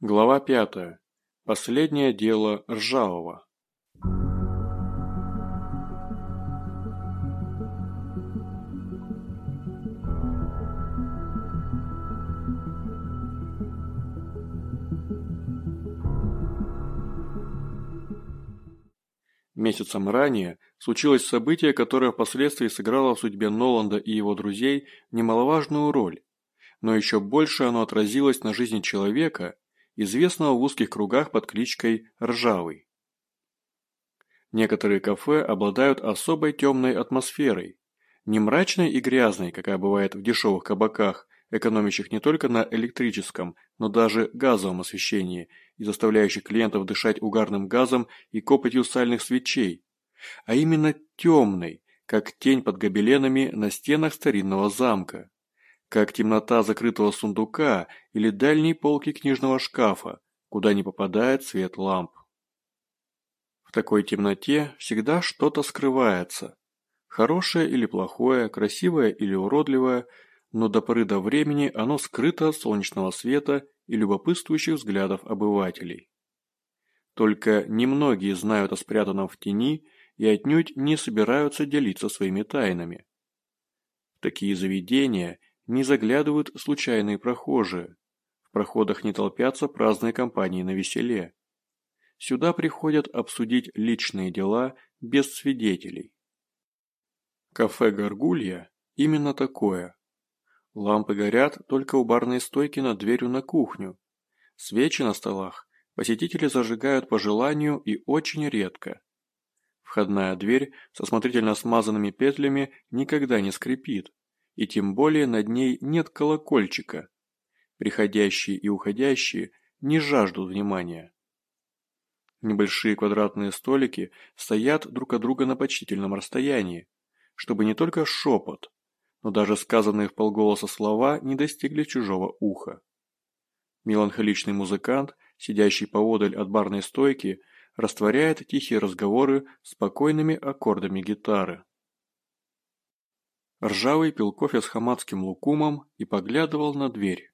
Глава пятая. Последнее дело Ржавого. Месяцем ранее случилось событие, которое впоследствии сыграло в судьбе Ноланда и его друзей немаловажную роль, но еще больше оно отразилось на жизни человека, известного в узких кругах под кличкой Ржавый. Некоторые кафе обладают особой темной атмосферой, не мрачной и грязной, какая бывает в дешевых кабаках, экономящих не только на электрическом, но даже газовом освещении и заставляющих клиентов дышать угарным газом и копотью сальных свечей, а именно темной, как тень под гобеленами на стенах старинного замка как темнота закрытого сундука или дальней полки книжного шкафа, куда не попадает свет ламп. В такой темноте всегда что-то скрывается. Хорошее или плохое, красивое или уродливое, но до поры до времени оно скрыто от солнечного света и любопытствующих взглядов обывателей. Только немногие знают о спрятанном в тени и отнюдь не собираются делиться своими тайнами. Такие заведения не заглядывают случайные прохожие. В проходах не толпятся праздные компании на веселе. Сюда приходят обсудить личные дела без свидетелей. Кафе «Горгулья» именно такое. Лампы горят только у барной стойки над дверью на кухню. Свечи на столах посетители зажигают по желанию и очень редко. Входная дверь со смотрительно смазанными петлями никогда не скрипит и тем более над ней нет колокольчика. Приходящие и уходящие не жаждут внимания. Небольшие квадратные столики стоят друг от друга на почтительном расстоянии, чтобы не только шепот, но даже сказанные в полголоса слова не достигли чужого уха. Меланхоличный музыкант, сидящий поодаль от барной стойки, растворяет тихие разговоры спокойными аккордами гитары. Ржавый пил кофе с хаматским лукумом и поглядывал на дверь.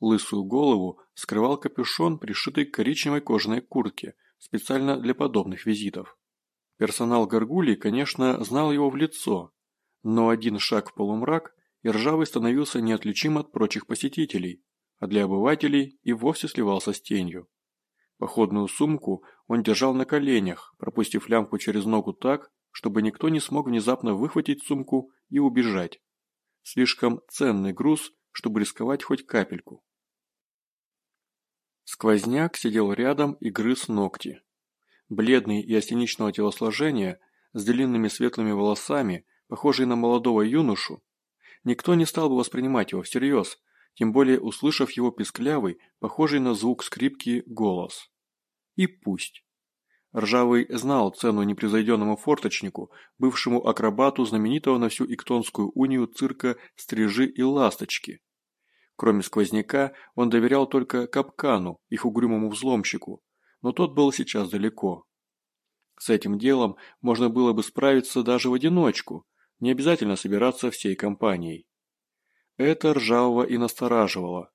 Лысую голову скрывал капюшон, пришитый к коричневой кожаной куртке, специально для подобных визитов. Персонал Гаргулии, конечно, знал его в лицо, но один шаг в полумрак, и Ржавый становился неотличим от прочих посетителей, а для обывателей и вовсе сливался с тенью. Походную сумку он держал на коленях, пропустив лямку через ногу так, чтобы никто не смог внезапно выхватить сумку и убежать. Слишком ценный груз, чтобы рисковать хоть капельку. Сквозняк сидел рядом и грыз ногти. Бледный и остеничного телосложения, с длинными светлыми волосами, похожий на молодого юношу, никто не стал бы воспринимать его всерьез, тем более услышав его писклявый, похожий на звук скрипки, голос. И пусть. Ржавый знал цену непревзойденному форточнику, бывшему акробату знаменитого на всю Иктонскую унию цирка «Стрижи и ласточки». Кроме сквозняка, он доверял только капкану, их угрюмому взломщику, но тот был сейчас далеко. С этим делом можно было бы справиться даже в одиночку, не обязательно собираться всей компанией. Это ржавого и настораживало.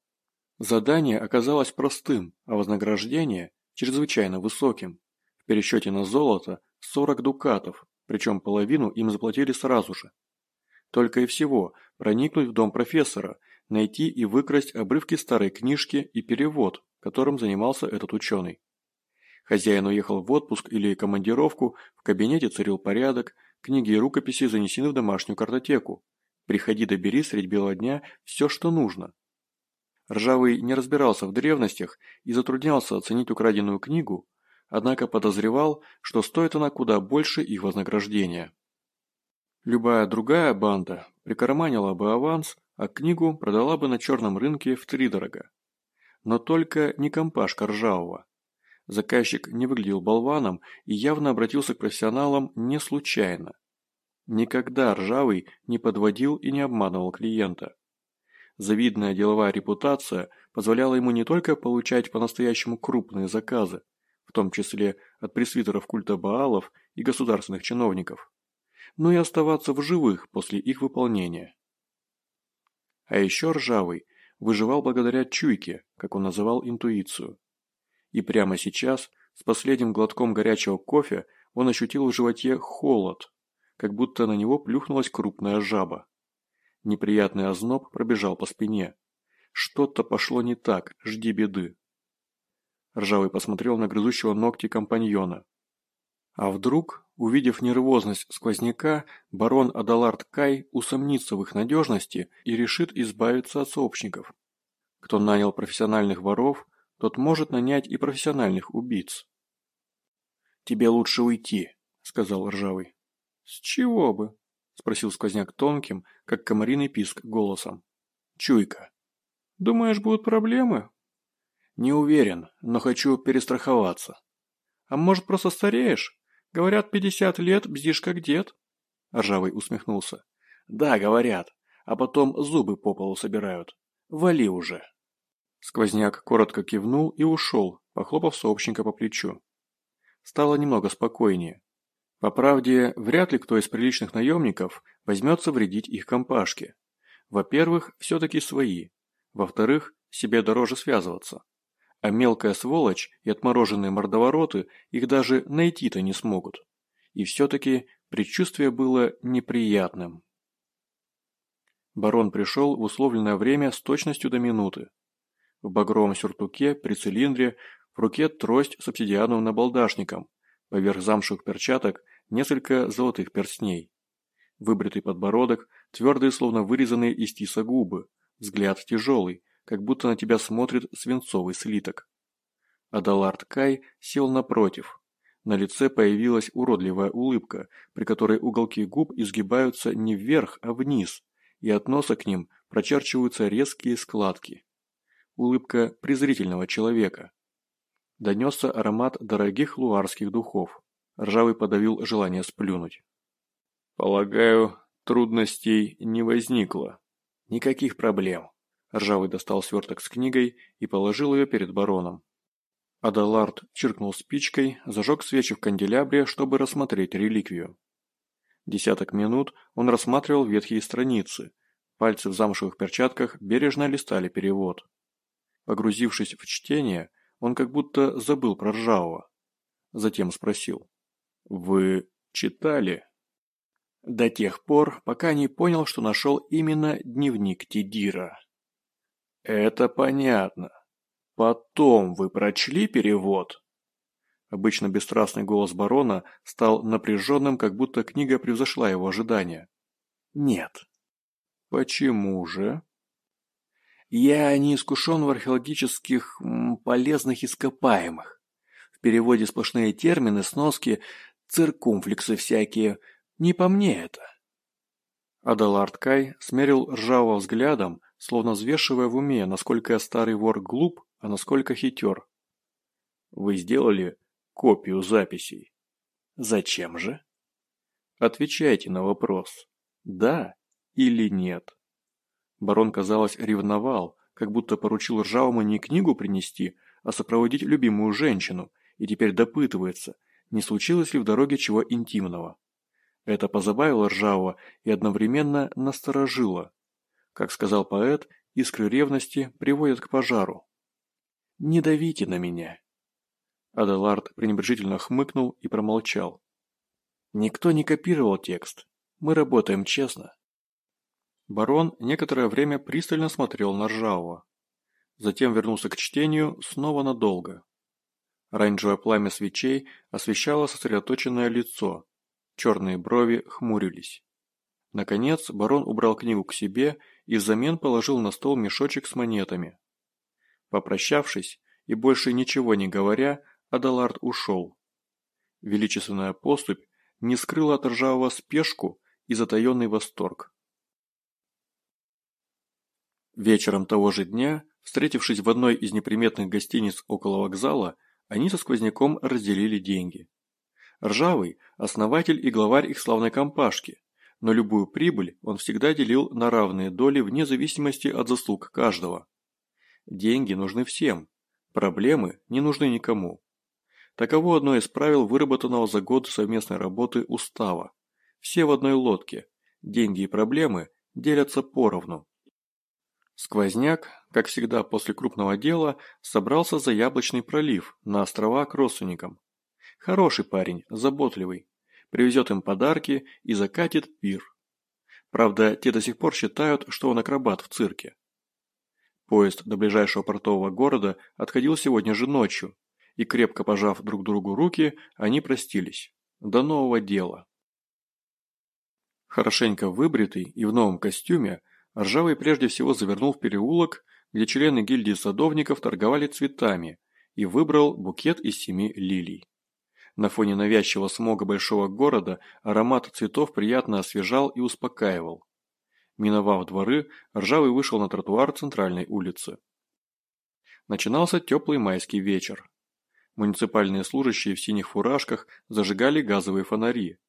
Задание оказалось простым, а вознаграждение – чрезвычайно высоким пересчете на золото 40 дукатов, причем половину им заплатили сразу же. Только и всего проникнуть в дом профессора, найти и выкрасть обрывки старой книжки и перевод, которым занимался этот ученый. Хозяин уехал в отпуск или командировку, в кабинете царил порядок, книги и рукописи занесены в домашнюю картотеку. Приходи добери средь бела дня все, что нужно. Ржавый не разбирался в древностях и затруднялся оценить украденную книгу, однако подозревал, что стоит она куда больше их вознаграждения. Любая другая банда прикарманила бы аванс, а книгу продала бы на черном рынке втридорога. Но только не компашка ржавого. Заказчик не выглядел болваном и явно обратился к профессионалам не случайно. Никогда ржавый не подводил и не обманывал клиента. Завидная деловая репутация позволяла ему не только получать по-настоящему крупные заказы, в том числе от пресвитеров культа Баалов и государственных чиновников, но и оставаться в живых после их выполнения. А еще Ржавый выживал благодаря чуйке, как он называл интуицию. И прямо сейчас, с последним глотком горячего кофе, он ощутил в животе холод, как будто на него плюхнулась крупная жаба. Неприятный озноб пробежал по спине. Что-то пошло не так, жди беды. Ржавый посмотрел на грызущего ногти компаньона. А вдруг, увидев нервозность сквозняка, барон Адалард Кай усомнится в их надежности и решит избавиться от сообщников. Кто нанял профессиональных воров, тот может нанять и профессиональных убийц. «Тебе лучше уйти», — сказал Ржавый. «С чего бы?» — спросил сквозняк тонким, как комариный писк, голосом. «Чуйка». «Думаешь, будут проблемы?» «Не уверен, но хочу перестраховаться». «А может, просто стареешь? Говорят, пятьдесят лет бздишь как дед». Ржавый усмехнулся. «Да, говорят. А потом зубы по полу собирают. Вали уже». Сквозняк коротко кивнул и ушел, похлопав сообщника по плечу. Стало немного спокойнее. По правде, вряд ли кто из приличных наемников возьмется вредить их компашке. Во-первых, все-таки свои. Во-вторых, себе дороже связываться а мелкая сволочь и отмороженные мордовороты их даже найти-то не смогут. И все-таки предчувствие было неприятным. Барон пришел в условленное время с точностью до минуты. В багровом сюртуке, при цилиндре, в руке трость с обсидиановым набалдашником, поверх замшевых перчаток несколько золотых перстней. Выбритый подбородок, твердые, словно вырезанные из тиса губы, взгляд тяжелый, как будто на тебя смотрит свинцовый слиток. Адалард Кай сел напротив. На лице появилась уродливая улыбка, при которой уголки губ изгибаются не вверх, а вниз, и от носа к ним прочерчиваются резкие складки. Улыбка презрительного человека. Донесся аромат дорогих луарских духов. Ржавый подавил желание сплюнуть. «Полагаю, трудностей не возникло. Никаких проблем», Ржавый достал сверток с книгой и положил ее перед бароном. Адалард чиркнул спичкой, зажег свечи в канделябре, чтобы рассмотреть реликвию. Десяток минут он рассматривал ветхие страницы. Пальцы в замшевых перчатках бережно листали перевод. Погрузившись в чтение, он как будто забыл про ржавого. Затем спросил. «Вы читали?» До тех пор, пока не понял, что нашел именно дневник Тидира. Это понятно. Потом вы прочли перевод? Обычно бесстрастный голос барона стал напряженным, как будто книга превзошла его ожидания. Нет. Почему же? Я не искушен в археологических полезных ископаемых. В переводе сплошные термины, сноски, циркумфлексы всякие. Не по мне это. Адалард Кай смерил ржавого взглядом, словно взвешивая в уме, насколько я старый вор глуп, а насколько хитер. Вы сделали копию записей. Зачем же? Отвечайте на вопрос. Да или нет? Барон, казалось, ревновал, как будто поручил ржавому не книгу принести, а сопроводить любимую женщину, и теперь допытывается, не случилось ли в дороге чего интимного. Это позабавило ржавого и одновременно насторожило. Как сказал поэт, искры ревности приводят к пожару. «Не давите на меня!» Аделард пренебрежительно хмыкнул и промолчал. «Никто не копировал текст. Мы работаем честно». Барон некоторое время пристально смотрел на Ржавого. Затем вернулся к чтению снова надолго. Оранжевое пламя свечей освещало сосредоточенное лицо. Черные брови хмурились. Наконец барон убрал книгу к себе и взамен положил на стол мешочек с монетами. Попрощавшись и больше ничего не говоря, Адалард ушел. Величественная поступь не скрыла от ржавого спешку и затаенный восторг. Вечером того же дня, встретившись в одной из неприметных гостиниц около вокзала, они со сквозняком разделили деньги. Ржавый – основатель и главарь их славной компашки, но любую прибыль он всегда делил на равные доли вне зависимости от заслуг каждого. Деньги нужны всем, проблемы не нужны никому. Таково одно из правил выработанного за год совместной работы устава. Все в одной лодке, деньги и проблемы делятся поровну. Сквозняк, как всегда после крупного дела, собрался за Яблочный пролив на острова к родственникам. Хороший парень, заботливый. Привезет им подарки и закатит пир. Правда, те до сих пор считают, что он акробат в цирке. Поезд до ближайшего портового города отходил сегодня же ночью, и крепко пожав друг другу руки, они простились. До нового дела. Хорошенько выбритый и в новом костюме, Ржавый прежде всего завернул в переулок, где члены гильдии садовников торговали цветами, и выбрал букет из семи лилий. На фоне навязчивого смога большого города аромат цветов приятно освежал и успокаивал. Миновав дворы, Ржавый вышел на тротуар центральной улицы. Начинался теплый майский вечер. Муниципальные служащие в синих фуражках зажигали газовые фонари.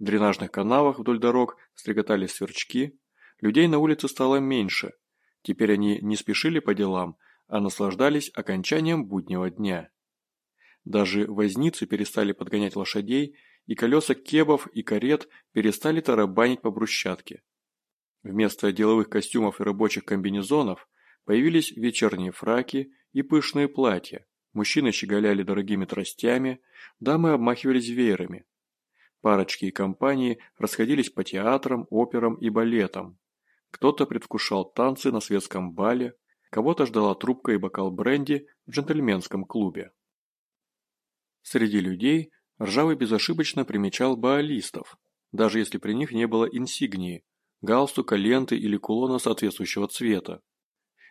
В дренажных канавах вдоль дорог стрекотали сверчки. Людей на улице стало меньше. Теперь они не спешили по делам, а наслаждались окончанием буднего дня. Даже возницы перестали подгонять лошадей, и колеса кебов и карет перестали тарабанить по брусчатке. Вместо деловых костюмов и рабочих комбинезонов появились вечерние фраки и пышные платья, мужчины щеголяли дорогими тростями, дамы обмахивались веерами. Парочки и компании расходились по театрам, операм и балетам. Кто-то предвкушал танцы на светском бале, кого-то ждала трубка и бокал бренди в джентльменском клубе. Среди людей Ржавый безошибочно примечал баалистов, даже если при них не было инсигнии, галстука, ленты или кулона соответствующего цвета.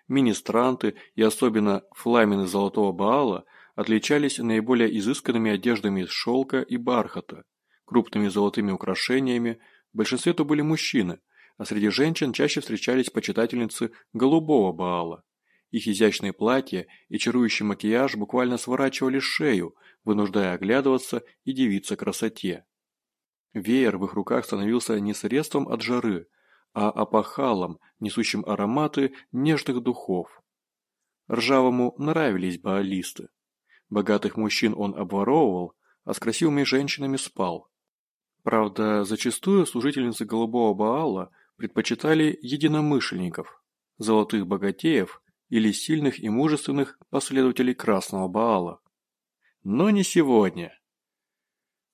Министранты и особенно фламены золотого Баала отличались наиболее изысканными одеждами из шелка и бархата, крупными золотыми украшениями, в большинстве то были мужчины, а среди женщин чаще встречались почитательницы голубого Баала. Их изящные платья и чарующий макияж буквально сворачивали шею, вынуждая оглядываться и дивиться красоте. Веер в их руках становился не средством от жары, а опахалом, несущим ароматы нежных духов. Ржавому нравились баалисты. Богатых мужчин он обворовывал, а с красивыми женщинами спал. Правда, зачастую служительницы голубого Баала предпочитали единомышленников, золотых богатеев или сильных и мужественных последователей Красного Баала. Но не сегодня.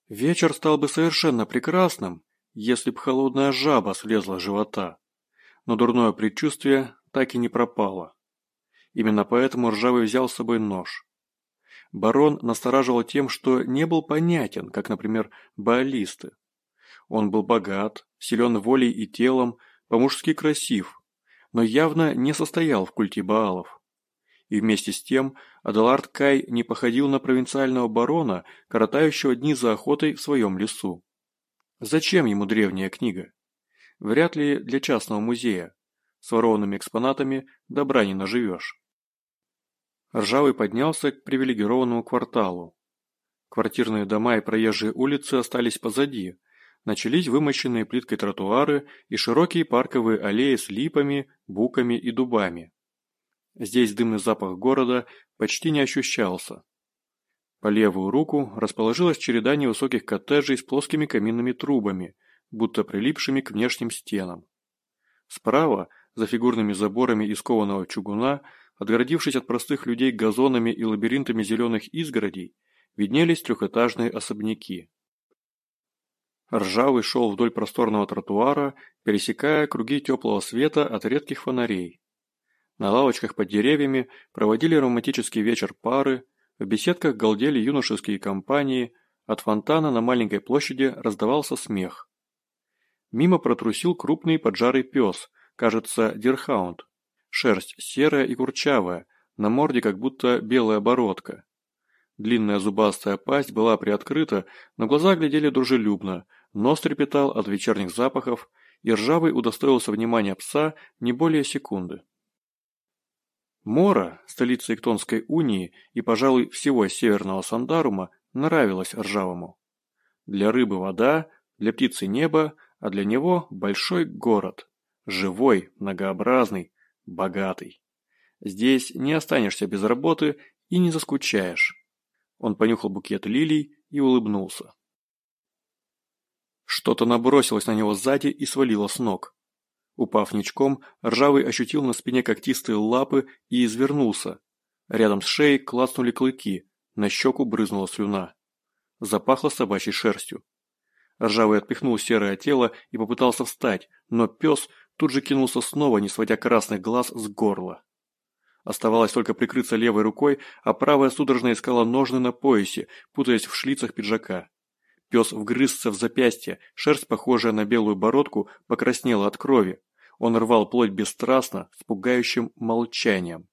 Вечер стал бы совершенно прекрасным, если б холодная жаба слезла с живота. Но дурное предчувствие так и не пропало. Именно поэтому Ржавый взял с собой нож. Барон настораживал тем, что не был понятен, как, например, баалисты. Он был богат, силен волей и телом, по-мужски красив, но явно не состоял в культе Баалов. И вместе с тем Адалард Кай не походил на провинциального барона, коротающего дни за охотой в своем лесу. Зачем ему древняя книга? Вряд ли для частного музея. С ворованными экспонатами добра не наживешь. Ржавый поднялся к привилегированному кварталу. Квартирные дома и проезжие улицы остались позади, начались вымощенные плиткой тротуары и широкие парковые аллеи с липами, буками и дубами. Здесь дымный запах города почти не ощущался. По левую руку расположилась череда невысоких коттеджей с плоскими каминными трубами, будто прилипшими к внешним стенам. Справа, за фигурными заборами из кованого чугуна, отгородившись от простых людей газонами и лабиринтами зеленых изгородей, виднелись трехэтажные особняки. Ржавый шел вдоль просторного тротуара, пересекая круги теплого света от редких фонарей. На лавочках под деревьями проводили романтический вечер пары, в беседках галдели юношеские компании, от фонтана на маленькой площади раздавался смех. Мимо протрусил крупный поджарый пес, кажется, дирхаунд. Шерсть серая и курчавая, на морде как будто белая бородка. Длинная зубастая пасть была приоткрыта, но глаза глядели дружелюбно, Нос трепетал от вечерних запахов, и ржавый удостоился внимания пса не более секунды. Мора, столица Иктонской унии и, пожалуй, всего северного Сандарума, нравилась ржавому. Для рыбы вода, для птицы небо, а для него большой город. Живой, многообразный, богатый. Здесь не останешься без работы и не заскучаешь. Он понюхал букет лилий и улыбнулся. Что-то набросилось на него сзади и свалило с ног. Упав ничком, Ржавый ощутил на спине когтистые лапы и извернулся. Рядом с шеей клацнули клыки, на щеку брызнула слюна. Запахло собачьей шерстью. Ржавый отпихнул серое тело и попытался встать, но пес тут же кинулся снова, не сводя красных глаз с горла. Оставалось только прикрыться левой рукой, а правая судорожно искала ножны на поясе, путаясь в шлицах пиджака. Пес вгрызся в запястье, шерсть, похожая на белую бородку, покраснела от крови. Он рвал плоть бесстрастно, с пугающим молчанием.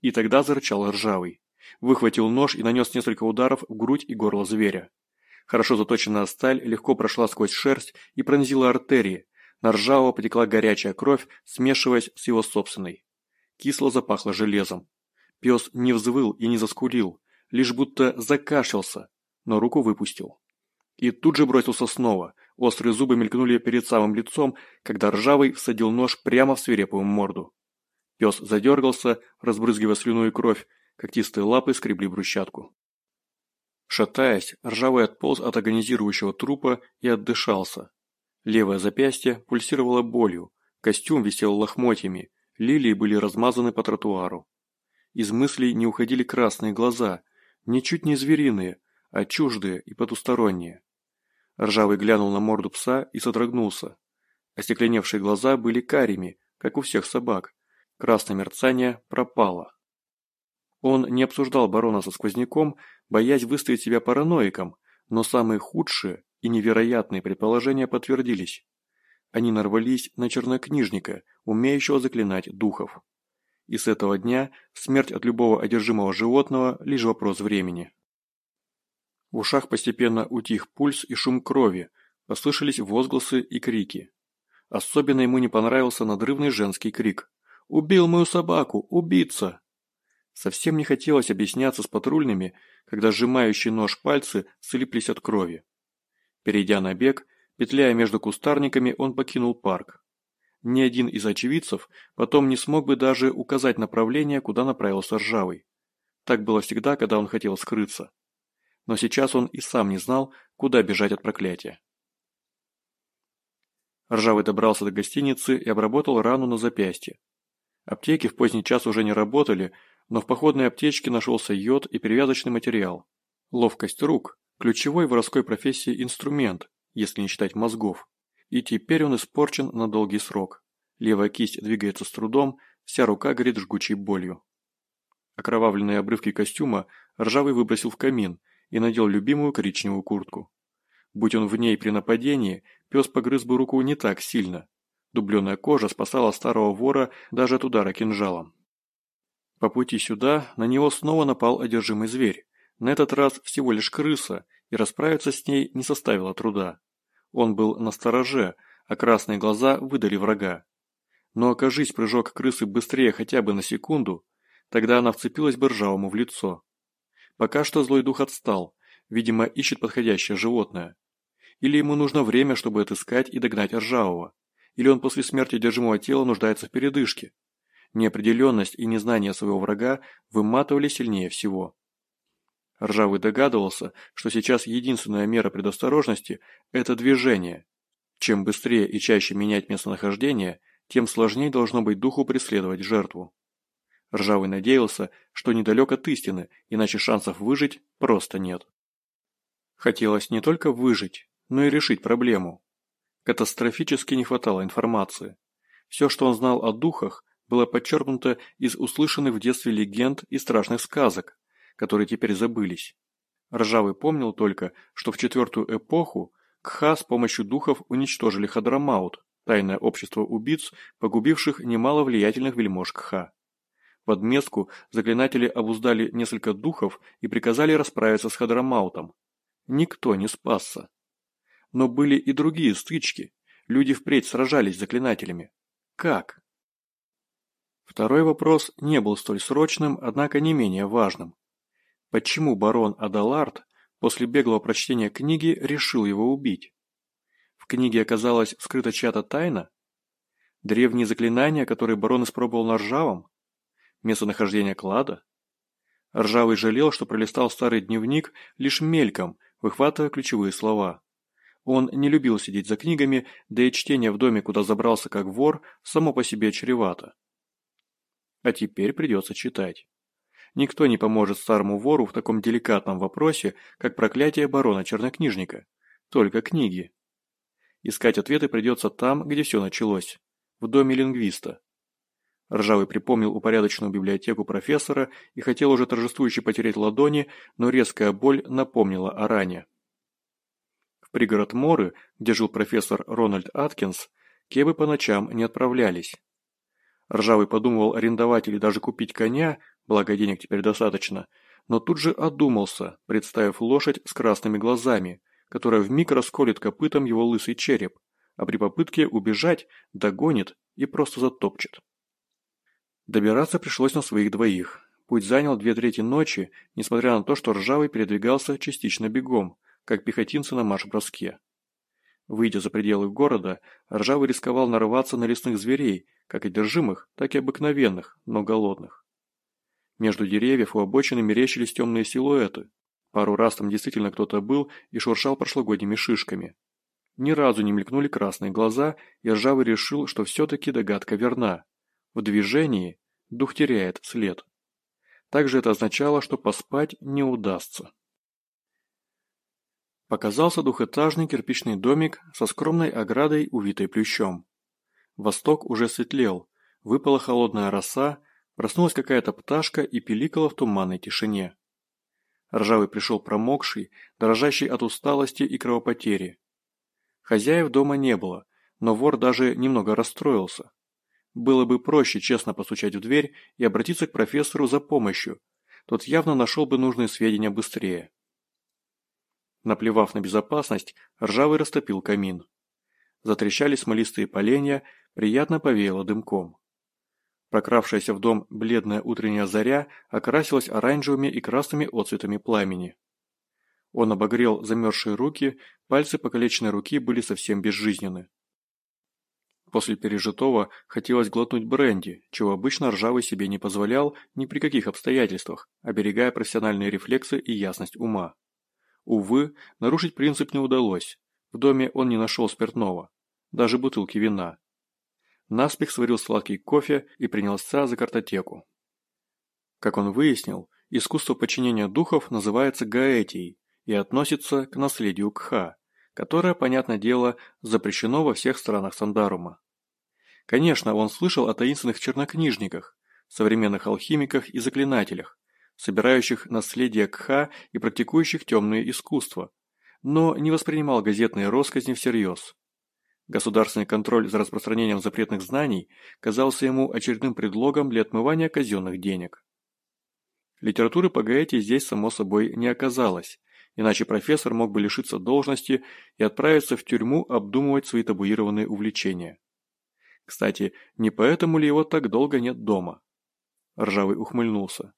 И тогда зарычал ржавый. Выхватил нож и нанес несколько ударов в грудь и горло зверя. Хорошо заточенная сталь легко прошла сквозь шерсть и пронзила артерии. На ржавого потекла горячая кровь, смешиваясь с его собственной. Кисло запахло железом. Пес не взвыл и не заскулил, лишь будто закашлялся, но руку выпустил. И тут же бросился снова. Острые зубы мелькнули перед самым лицом, когда ржавый всадил нож прямо в свирепую морду. Пес задергался, разбрызгивая слюну и кровь, когтистые лапы скребли брусчатку. Шатаясь, ржавый отполз от агонизирующего трупа и отдышался. Левое запястье пульсировало болью, костюм висел лохмотьями, лилии были размазаны по тротуару. Из мыслей не уходили красные глаза, ничуть не звериные, а чуждые и потусторонние. Ржавый глянул на морду пса и содрогнулся. Остекленевшие глаза были карими, как у всех собак. Красное мерцание пропало. Он не обсуждал барона со сквозняком, боясь выставить себя параноиком, но самые худшие и невероятные предположения подтвердились. Они нарвались на чернокнижника, умеющего заклинать духов. И с этого дня смерть от любого одержимого животного – лишь вопрос времени. В ушах постепенно утих пульс и шум крови, послышались возгласы и крики. Особенно ему не понравился надрывный женский крик. «Убил мою собаку! Убийца!» Совсем не хотелось объясняться с патрульными, когда сжимающие нож пальцы слиплись от крови. Перейдя на бег, петляя между кустарниками, он покинул парк. Ни один из очевидцев потом не смог бы даже указать направление, куда направился Ржавый. Так было всегда, когда он хотел скрыться но сейчас он и сам не знал, куда бежать от проклятия. Ржавый добрался до гостиницы и обработал рану на запястье. Аптеки в поздний час уже не работали, но в походной аптечке нашелся йод и перевязочный материал. Ловкость рук – ключевой воровской профессии инструмент, если не считать мозгов. И теперь он испорчен на долгий срок. Левая кисть двигается с трудом, вся рука горит жгучей болью. Окровавленные обрывки костюма Ржавый выбросил в камин – и надел любимую коричневую куртку. Будь он в ней при нападении, пес погрыз бы руку не так сильно. Дубленая кожа спасала старого вора даже от удара кинжалом. По пути сюда на него снова напал одержимый зверь. На этот раз всего лишь крыса, и расправиться с ней не составило труда. Он был на стороже, а красные глаза выдали врага. Но окажись прыжок крысы быстрее хотя бы на секунду, тогда она вцепилась бы ржавому в лицо. Пока что злой дух отстал, видимо, ищет подходящее животное. Или ему нужно время, чтобы отыскать и догнать Ржавого. Или он после смерти держимого тела нуждается в передышке. Неопределенность и незнание своего врага выматывали сильнее всего. Ржавый догадывался, что сейчас единственная мера предосторожности – это движение. Чем быстрее и чаще менять местонахождение, тем сложнее должно быть духу преследовать жертву. Ржавый надеялся, что недалек от истины, иначе шансов выжить просто нет. Хотелось не только выжить, но и решить проблему. Катастрофически не хватало информации. Все, что он знал о духах, было подчеркнуто из услышанных в детстве легенд и страшных сказок, которые теперь забылись. Ржавый помнил только, что в четвертую эпоху Кха с помощью духов уничтожили Хадрамаут, тайное общество убийц, погубивших немало влиятельных вельмож Кха. В отместку заклинатели обуздали несколько духов и приказали расправиться с Хадрамаутом. Никто не спасся. Но были и другие стычки. Люди впредь сражались с заклинателями. Как? Второй вопрос не был столь срочным, однако не менее важным. Почему барон Адалард после беглого прочтения книги решил его убить? В книге оказалась скрыта чья-то тайна? Древние заклинания, которые барон испробовал на ржавом? Местонахождение клада? Ржавый жалел, что пролистал старый дневник лишь мельком, выхватывая ключевые слова. Он не любил сидеть за книгами, да и чтение в доме, куда забрался как вор, само по себе чревато. А теперь придется читать. Никто не поможет старому вору в таком деликатном вопросе, как проклятие барона-чернокнижника. Только книги. Искать ответы придется там, где все началось. В доме лингвиста. Ржавый припомнил упорядоченную библиотеку профессора и хотел уже торжествующе потереть ладони, но резкая боль напомнила о ране. В пригород Моры, где жил профессор Рональд Аткинс, кебы по ночам не отправлялись. Ржавый подумывал арендовать или даже купить коня, благо денег теперь достаточно, но тут же одумался, представив лошадь с красными глазами, которая вмиг расколет копытом его лысый череп, а при попытке убежать догонит и просто затопчет. Добираться пришлось на своих двоих. Путь занял две трети ночи, несмотря на то, что Ржавый передвигался частично бегом, как пехотинцы на марш-броске. Выйдя за пределы города, Ржавый рисковал нарываться на лесных зверей, как одержимых, так и обыкновенных, но голодных. Между деревьев у обочины мерещились темные силуэты. Пару раз там действительно кто-то был и шуршал прошлогодними шишками. Ни разу не мелькнули красные глаза, и Ржавый решил, что все-таки догадка верна. В движении дух теряет след. Также это означало, что поспать не удастся. Показался двухэтажный кирпичный домик со скромной оградой, увитой плющом. Восток уже светлел, выпала холодная роса, проснулась какая-то пташка и пиликала в туманной тишине. Ржавый пришел промокший, дрожащий от усталости и кровопотери. Хозяев дома не было, но вор даже немного расстроился. Было бы проще честно постучать в дверь и обратиться к профессору за помощью. Тот явно нашел бы нужные сведения быстрее. Наплевав на безопасность, Ржавый растопил камин. Затрещали смолистые поленья, приятно повеяло дымком. Прокравшаяся в дом бледная утренняя заря окрасилась оранжевыми и красными отцветами пламени. Он обогрел замерзшие руки, пальцы покалеченной руки были совсем безжизненны. После пережитого хотелось глотнуть бренди, чего обычно ржавый себе не позволял ни при каких обстоятельствах, оберегая профессиональные рефлексы и ясность ума. Увы, нарушить принцип не удалось. В доме он не нашел спиртного, даже бутылки вина. Наспех сварил сладкий кофе и принялся за картотеку. Как он выяснил, искусство подчинения духов называется гаэтией и относится к наследию Кха, которое, понятное дело, запрещено во всех странах Сандарума. Конечно, он слышал о таинственных чернокнижниках, современных алхимиках и заклинателях, собирающих наследие Кха и практикующих темные искусства, но не воспринимал газетные россказни всерьез. Государственный контроль за распространением запретных знаний казался ему очередным предлогом для отмывания казенных денег. Литературы по Гаэте здесь, само собой, не оказалось, иначе профессор мог бы лишиться должности и отправиться в тюрьму обдумывать свои табуированные увлечения. Кстати, не поэтому ли его так долго нет дома? Ржавый ухмыльнулся.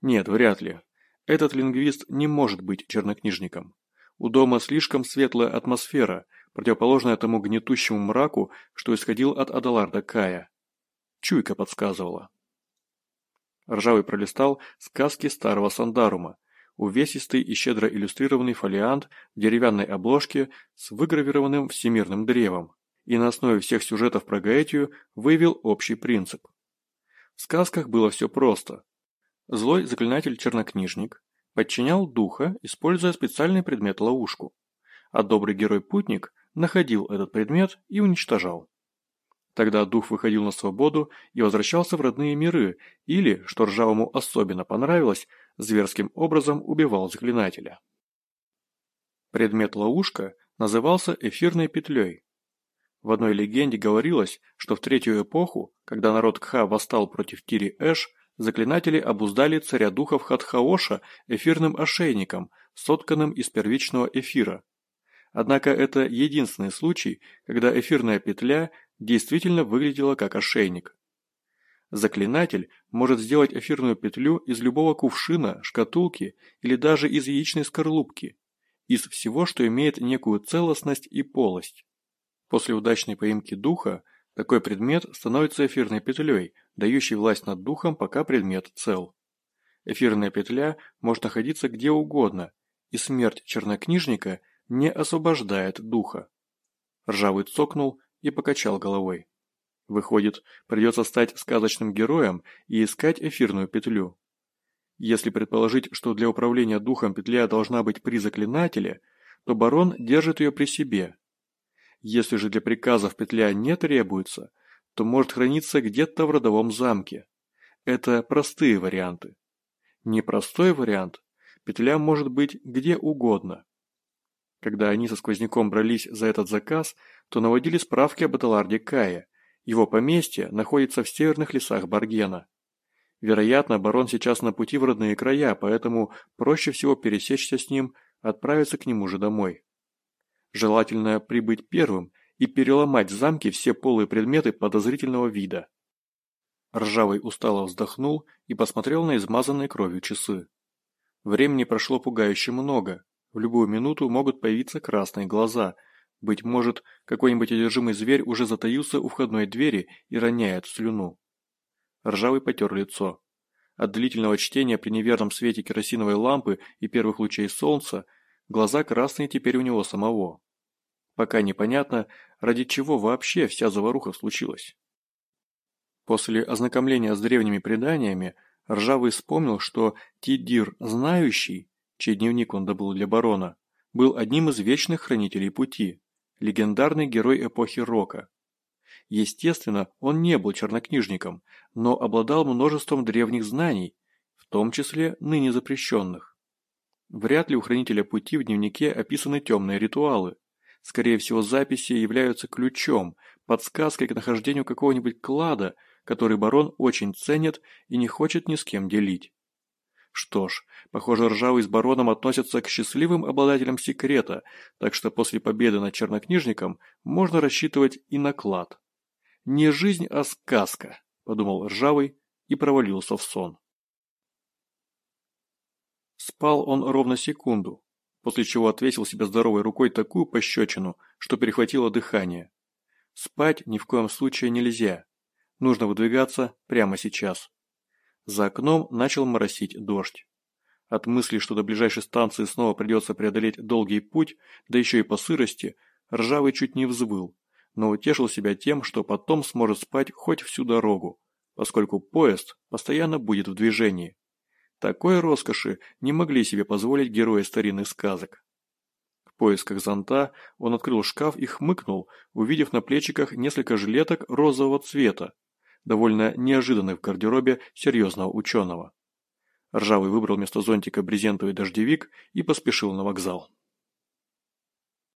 Нет, вряд ли. Этот лингвист не может быть чернокнижником. У дома слишком светлая атмосфера, противоположная тому гнетущему мраку, что исходил от Адаларда Кая. Чуйка подсказывала. Ржавый пролистал сказки старого Сандарума, увесистый и щедро иллюстрированный фолиант в деревянной обложке с выгравированным всемирным древом, и на основе всех сюжетов про Гаэтию выявил общий принцип. В сказках было все просто. Злой заклинатель-чернокнижник подчинял духа, используя специальный предмет-ловушку, а добрый герой-путник находил этот предмет и уничтожал. Тогда дух выходил на свободу и возвращался в родные миры, или, что Ржавому особенно понравилось, зверским образом убивал заклинателя. Предмет-ловушка назывался эфирной петлей, в одной легенде говорилось, что в третью эпоху, когда народ Кха восстал против Тири-Эш, заклинатели обуздали царя духов Хатхаоша эфирным ошейником, сотканным из первичного эфира. Однако это единственный случай, когда эфирная петля действительно выглядела как ошейник. Заклинатель может сделать эфирную петлю из любого кувшина, шкатулки или даже из яичной скорлупки, из всего, что имеет некую целостность и полость. После удачной поимки духа такой предмет становится эфирной петлей, дающей власть над духом, пока предмет цел. Эфирная петля может находиться где угодно, и смерть чернокнижника не освобождает духа. Ржавый цокнул и покачал головой. Выходит, придется стать сказочным героем и искать эфирную петлю. Если предположить, что для управления духом петля должна быть при заклинателе, то барон держит ее при себе. Если же для приказов петля не требуется, то может храниться где-то в родовом замке. Это простые варианты. Непростой вариант – петля может быть где угодно. Когда они со сквозняком брались за этот заказ, то наводили справки об Эталарде Кая. Его поместье находится в северных лесах Баргена. Вероятно, барон сейчас на пути в родные края, поэтому проще всего пересечься с ним, отправиться к нему же домой. Желательно прибыть первым и переломать в замке все полые предметы подозрительного вида. Ржавый устало вздохнул и посмотрел на измазанные кровью часы. Времени прошло пугающе много. В любую минуту могут появиться красные глаза. Быть может, какой-нибудь одержимый зверь уже затаился у входной двери и роняет слюну. Ржавый потер лицо. От длительного чтения при неверном свете керосиновой лампы и первых лучей солнца глаза красные теперь у него самого. Пока непонятно, ради чего вообще вся заваруха случилась. После ознакомления с древними преданиями Ржавый вспомнил, что Тидир Знающий, чей дневник он добыл для барона, был одним из вечных хранителей пути, легендарный герой эпохи Рока. Естественно, он не был чернокнижником, но обладал множеством древних знаний, в том числе ныне запрещенных. Вряд ли у хранителя пути в дневнике описаны темные ритуалы. Скорее всего, записи являются ключом, подсказкой к нахождению какого-нибудь клада, который барон очень ценит и не хочет ни с кем делить. Что ж, похоже, Ржавый с бароном относятся к счастливым обладателям секрета, так что после победы над чернокнижником можно рассчитывать и на клад. Не жизнь, а сказка, подумал Ржавый и провалился в сон. Спал он ровно секунду, после чего отвесил себе здоровой рукой такую пощечину, что перехватило дыхание. Спать ни в коем случае нельзя. Нужно выдвигаться прямо сейчас. За окном начал моросить дождь. От мысли, что до ближайшей станции снова придется преодолеть долгий путь, да еще и по сырости, Ржавый чуть не взвыл но утешил себя тем, что потом сможет спать хоть всю дорогу, поскольку поезд постоянно будет в движении. Такой роскоши не могли себе позволить герои старинных сказок. В поисках зонта он открыл шкаф и хмыкнул, увидев на плечиках несколько жилеток розового цвета, довольно неожиданных в гардеробе серьезного ученого. Ржавый выбрал вместо зонтика брезентовый дождевик и поспешил на вокзал.